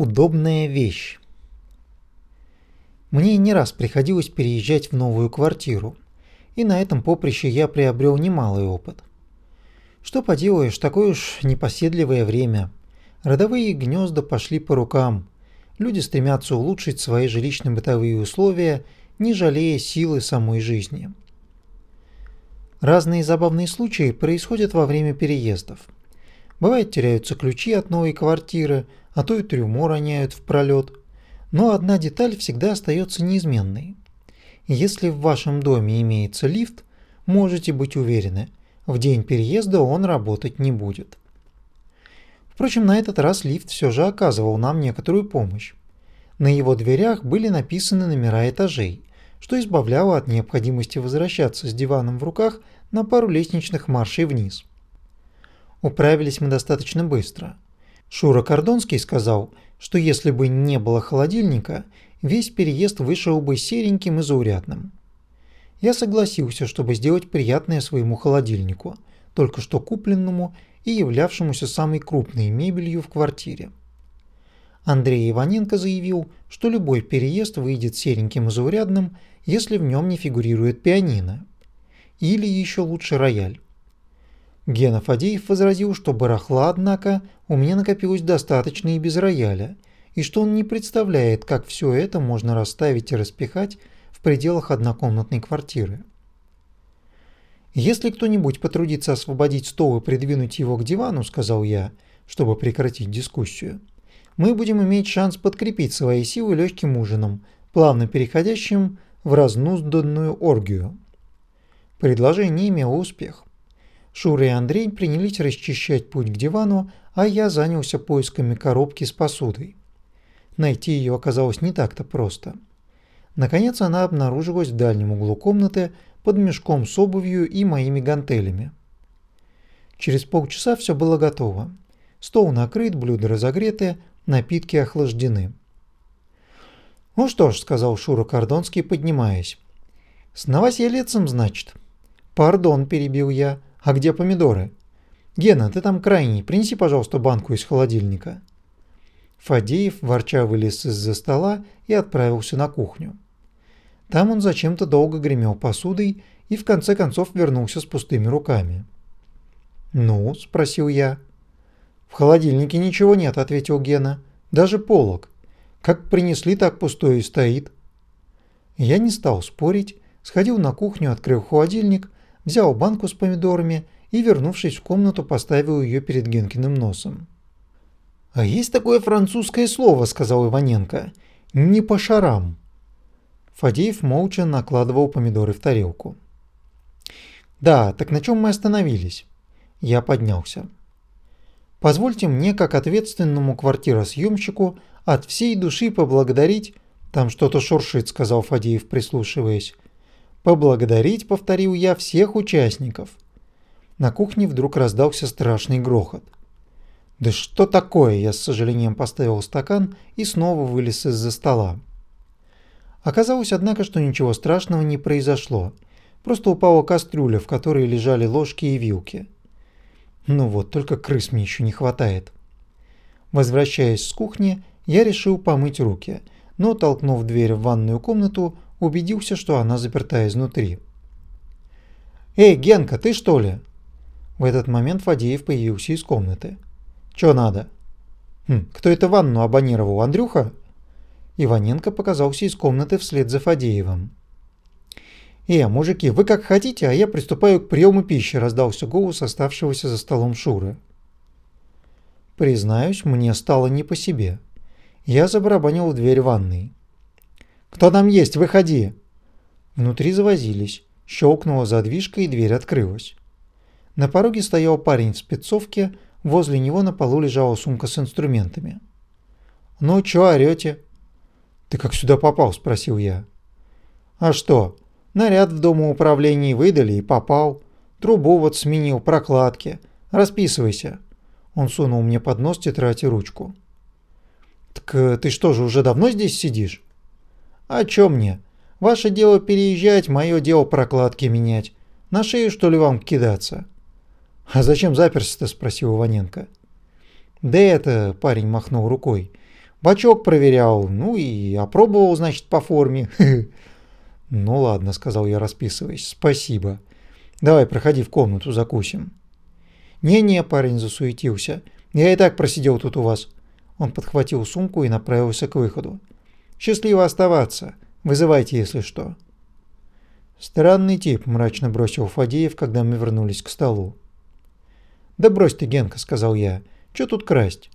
Удобная вещь. Мне не раз приходилось переезжать в новую квартиру, и на этом поприще я приобрел немалый опыт. Что поделаешь, такое уж непоседливое время. Родовые гнезда пошли по рукам. Люди стремятся улучшить свои жилищно-бытовые условия, не жалея силы самой жизни. Разные забавные случаи происходят во время переездов. Бывает теряются ключи от новой квартиры, а то и трюмо роняют в пролет. Но одна деталь всегда остается неизменной. Если в вашем доме имеется лифт, можете быть уверены, в день переезда он работать не будет. Впрочем, на этот раз лифт все же оказывал нам некоторую помощь. На его дверях были написаны номера этажей, что избавляло от необходимости возвращаться с диваном в руках на пару лестничных маршей вниз. Управились мы достаточно быстро. Шура Кордонский сказал, что если бы не было холодильника, весь переезд вышел бы сереньким и заурядным. Я согласился, чтобы сделать приятное своему холодильнику, только что купленному и являвшемуся самой крупной мебелью в квартире. Андрей Иваненко заявил, что любой переезд выйдет сереньким и заурядным, если в нем не фигурирует пианино. Или еще лучше рояль. Гена Фадеев возразил, что барахла, однако, у меня накопилось достаточно и без рояля, и что он не представляет, как все это можно расставить и распихать в пределах однокомнатной квартиры. «Если кто-нибудь потрудится освободить стол и придвинуть его к дивану», – сказал я, чтобы прекратить дискуссию, – «мы будем иметь шанс подкрепить свои силы легким ужином, плавно переходящим в разнузданную оргию». Предложение имело успех. Шура и Андрей принялись расчищать путь к дивану, а я занялся поисками коробки с посудой. Найти ее оказалось не так-то просто. Наконец она обнаружилась в дальнем углу комнаты под мешком с обувью и моими гантелями. Через полчаса все было готово. Стол накрыт, блюда разогреты, напитки охлаждены. «Ну что ж», — сказал Шура Кордонский, поднимаясь. «С новосельицем, значит?» «Пардон», — перебил я, — а где помидоры? Гена, ты там крайний, принеси, пожалуйста, банку из холодильника. Фадеев ворча вылез из-за стола и отправился на кухню. Там он зачем-то долго гремел посудой и в конце концов вернулся с пустыми руками. «Ну?» – спросил я. «В холодильнике ничего нет», – ответил Гена. «Даже полок. Как принесли, так пустой и стоит». Я не стал спорить, сходил на кухню, открыл холодильник взял банку с помидорами и, вернувшись в комнату, поставил ее перед Генкиным носом. «А есть такое французское слово», — сказал Иваненко. «Не по шарам». Фадеев молча накладывал помидоры в тарелку. «Да, так на чем мы остановились?» Я поднялся. «Позвольте мне, как ответственному квартиросъемщику, от всей души поблагодарить...» «Там что-то шуршит», — сказал Фадеев, прислушиваясь. Поблагодарить, повторил я, всех участников. На кухне вдруг раздался страшный грохот. «Да что такое?» Я с сожалением поставил стакан и снова вылез из-за стола. Оказалось, однако, что ничего страшного не произошло. Просто упала кастрюля, в которой лежали ложки и вилки. Ну вот, только крыс мне еще не хватает. Возвращаясь с кухни, я решил помыть руки, но, толкнув дверь в ванную комнату, убедился, что она заперта изнутри. «Эй, Генка, ты что ли?» В этот момент Фадеев появился из комнаты. «Чё надо?» хм, «Кто это ванну абонировал, Андрюха?» Иваненко показался из комнаты вслед за Фадеевым. «Э, мужики, вы как хотите, а я приступаю к приему пищи», – раздался голос оставшегося за столом Шуры. Признаюсь, мне стало не по себе. Я забарабанил в дверь ванной. «Кто там есть? Выходи!» Внутри завозились. Щелкнула задвижка и дверь открылась. На пороге стоял парень в спецовке, возле него на полу лежала сумка с инструментами. «Ну, чё орёте?» «Ты как сюда попал?» – спросил я. «А что? Наряд в домоуправлении выдали и попал. Трубу вот сменил, прокладки. Расписывайся». Он сунул мне под нос тетрадь и ручку. «Так э, ты что же, уже давно здесь сидишь?» «А чё мне? Ваше дело переезжать, мое дело прокладки менять. На шею, что ли, вам кидаться?» «А зачем заперся-то?» – спросил Иваненко. «Да это...» – парень махнул рукой. Бачок проверял, ну и опробовал, значит, по форме. Ну ладно, сказал я, расписываясь. Спасибо. Давай, проходи в комнату, закусим. Не-не, парень засуетился. Я и так просидел тут у вас. Он подхватил сумку и направился к выходу. Счастливо оставаться. Вызывайте, если что. Странный тип, мрачно бросил Фадеев, когда мы вернулись к столу. Да брось ты, Генка, сказал я. Что тут красть?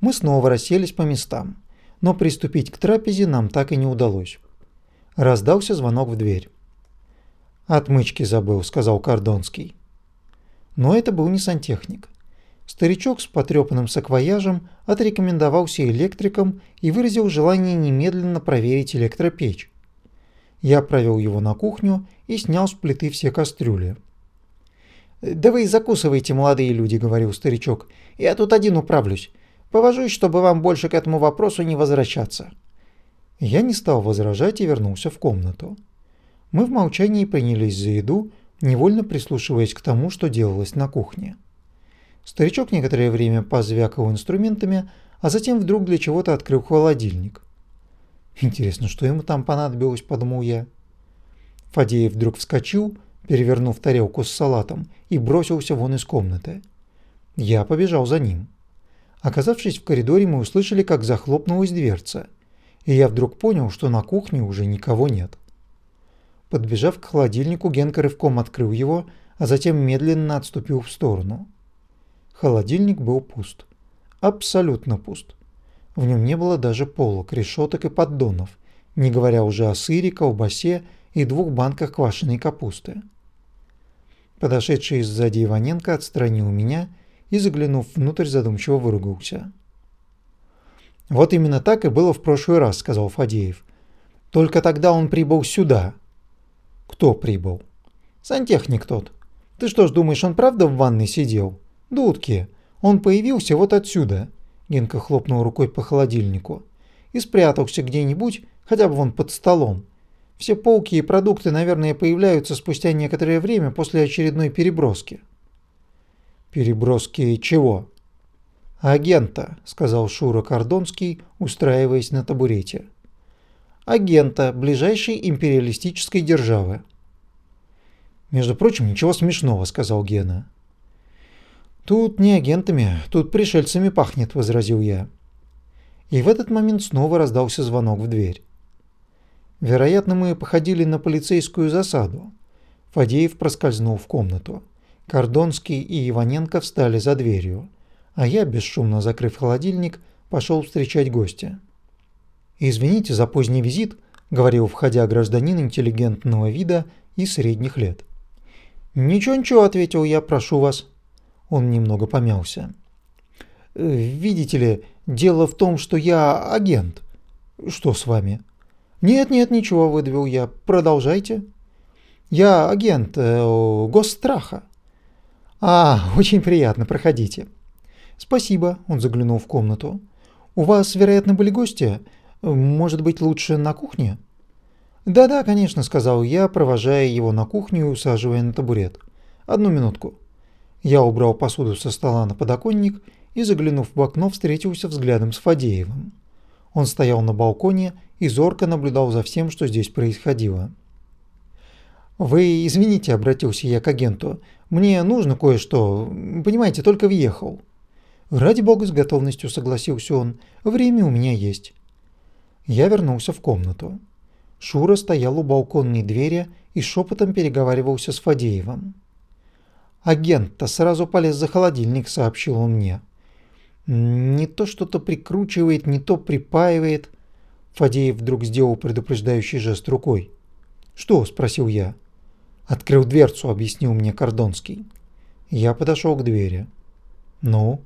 Мы снова расселись по местам, но приступить к трапезе нам так и не удалось. Раздался звонок в дверь. «Отмычки забыл», — сказал Кордонский. Но это был не сантехник. Старичок с потрепанным саквояжем отрекомендовался электриком и выразил желание немедленно проверить электропечь. Я провел его на кухню и снял с плиты все кастрюли. «Да вы закусывайте, молодые люди», — говорил старичок. «Я тут один управлюсь. Повожусь, чтобы вам больше к этому вопросу не возвращаться». Я не стал возражать и вернулся в комнату. Мы в молчании принялись за еду, невольно прислушиваясь к тому, что делалось на кухне. Старичок некоторое время позвякал инструментами, а затем вдруг для чего-то открыл холодильник. «Интересно, что ему там понадобилось?» – подумал я. Фадеев вдруг вскочил, перевернув тарелку с салатом, и бросился вон из комнаты. Я побежал за ним. Оказавшись в коридоре, мы услышали, как захлопнулась дверца, и я вдруг понял, что на кухне уже никого нет. Подбежав к холодильнику, Генка рывком открыл его, а затем медленно отступил в сторону. Холодильник был пуст. Абсолютно пуст. В нем не было даже полок, решеток и поддонов, не говоря уже о сыре, колбасе и двух банках квашеной капусты. Подошедший сзади Иваненко отстранил меня и, заглянув внутрь, задумчиво выругался. «Вот именно так и было в прошлый раз», — сказал Фадеев. «Только тогда он прибыл сюда». «Кто прибыл?» «Сантехник тот. Ты что ж думаешь, он правда в ванной сидел?» «Дудки. Он появился вот отсюда», — Генка хлопнул рукой по холодильнику. «И спрятался где-нибудь, хотя бы вон под столом. Все полки и продукты, наверное, появляются спустя некоторое время после очередной переброски». «Переброски чего?» «Агента», — сказал Шура Кордонский, устраиваясь на табурете. «Агента ближайшей империалистической державы». «Между прочим, ничего смешного», — сказал Гена. «Тут не агентами, тут пришельцами пахнет», — возразил я. И в этот момент снова раздался звонок в дверь. Вероятно, мы походили на полицейскую засаду. Фадеев проскользнул в комнату. Кордонский и Иваненко встали за дверью а я, бесшумно закрыв холодильник, пошел встречать гостя. «Извините за поздний визит», — говорил, входя гражданин интеллигентного вида и средних лет. «Ничего-ничего», — ответил я, — «прошу вас». Он немного помялся. «Э, «Видите ли, дело в том, что я агент». «Что с вами?» «Нет-нет, ничего», — выдавил я. «Продолжайте». «Я агент э, госстраха». «А, очень приятно, проходите». «Спасибо», – он заглянул в комнату. «У вас, вероятно, были гости? Может быть, лучше на кухне?» «Да-да, конечно», – сказал я, провожая его на кухню и усаживая на табурет. «Одну минутку». Я убрал посуду со стола на подоконник и, заглянув в окно, встретился взглядом с Фадеевым. Он стоял на балконе и зорко наблюдал за всем, что здесь происходило. «Вы извините», – обратился я к агенту, – «мне нужно кое-что, понимаете, только въехал». «Ради бога, с готовностью согласился он. Время у меня есть». Я вернулся в комнату. Шура стоял у балконной двери и шепотом переговаривался с Фадеевым. «Агент-то сразу полез за холодильник», — сообщил он мне. «Не то что-то прикручивает, не то припаивает». Фадеев вдруг сделал предупреждающий жест рукой. «Что?» – спросил я. «Открыл дверцу», – объяснил мне Кордонский. Я подошел к двери. «Ну?»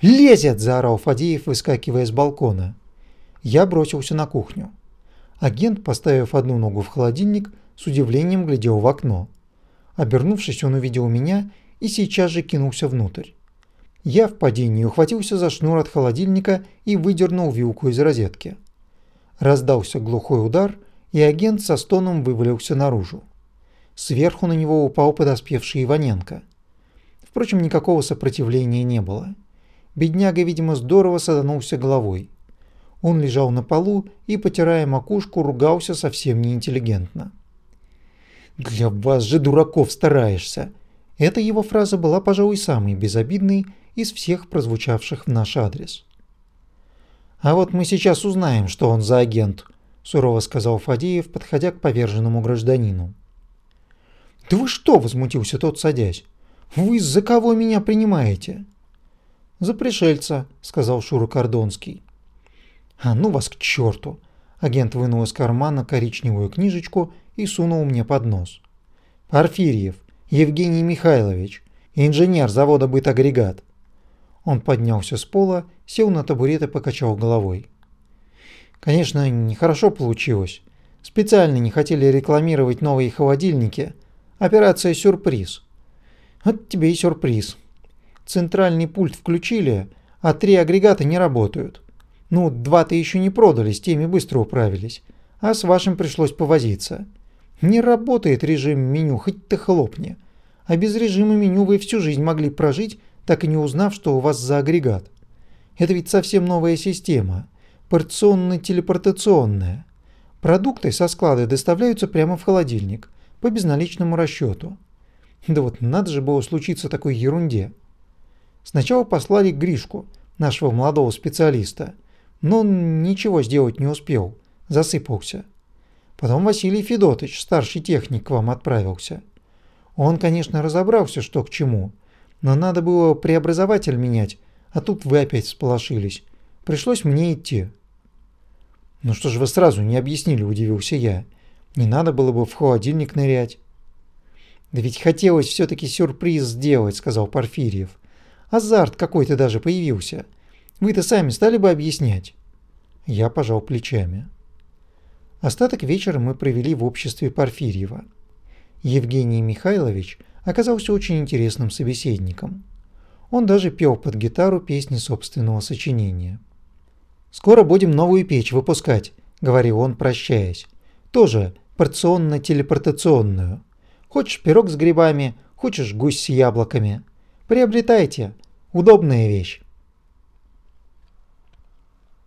«Лезет!» – заорал Фадеев, выскакивая с балкона. Я бросился на кухню. Агент, поставив одну ногу в холодильник, с удивлением глядел в окно. Обернувшись, он увидел меня и сейчас же кинулся внутрь. Я в падении ухватился за шнур от холодильника и выдернул вилку из розетки. Раздался глухой удар, и агент со стоном вывалился наружу. Сверху на него упал подоспевший Иваненко. Впрочем, никакого сопротивления не было. Бедняга, видимо, здорово саданулся головой. Он лежал на полу и, потирая макушку, ругался совсем неинтеллигентно. «Для вас же, дураков, стараешься!» Эта его фраза была, пожалуй, самой безобидной из всех прозвучавших в наш адрес. «А вот мы сейчас узнаем, что он за агент», – сурово сказал Фадеев, подходя к поверженному гражданину. «Да вы что?» – возмутился тот, садясь. «Вы за кого меня принимаете?» «За пришельца», – сказал Шура Кордонский. «А ну вас к черту!» Агент вынул из кармана коричневую книжечку и сунул мне под нос. «Порфирьев, Евгений Михайлович, инженер завода «Бытагрегат». Он поднялся с пола, сел на табурет и покачал головой. Конечно, нехорошо получилось. Специально не хотели рекламировать новые холодильники. Операция «Сюрприз». Вот тебе и сюрприз. Центральный пульт включили, а три агрегата не работают. Ну, два-то еще не продали, с теми быстро управились. А с вашим пришлось повозиться. Не работает режим меню, хоть ты хлопни. А без режима меню вы всю жизнь могли прожить, так и не узнав, что у вас за агрегат. Это ведь совсем новая система. Порционно-телепортационная. Продукты со склада доставляются прямо в холодильник, по безналичному расчету. Да вот надо же было случиться такой ерунде. Сначала послали Гришку, нашего молодого специалиста, но ничего сделать не успел, засыпался. Потом Василий Федотович, старший техник, к вам отправился. Он, конечно, разобрался, что к чему, но надо было преобразователь менять, а тут вы опять сполошились. Пришлось мне идти. «Ну что же вы сразу не объяснили?» – удивился я. «Не надо было бы в холодильник нырять». «Да ведь хотелось все-таки сюрприз сделать», – сказал Порфирьев. «Азарт какой-то даже появился. Вы-то сами стали бы объяснять?» Я пожал плечами. Остаток вечера мы провели в обществе Порфирьева. Евгений Михайлович оказался очень интересным собеседником. Он даже пел под гитару песни собственного сочинения. «Скоро будем новую печь выпускать», – говорил он, прощаясь. «Тоже порционно-телепортационную. Хочешь пирог с грибами, хочешь гусь с яблоками. Приобретайте. Удобная вещь».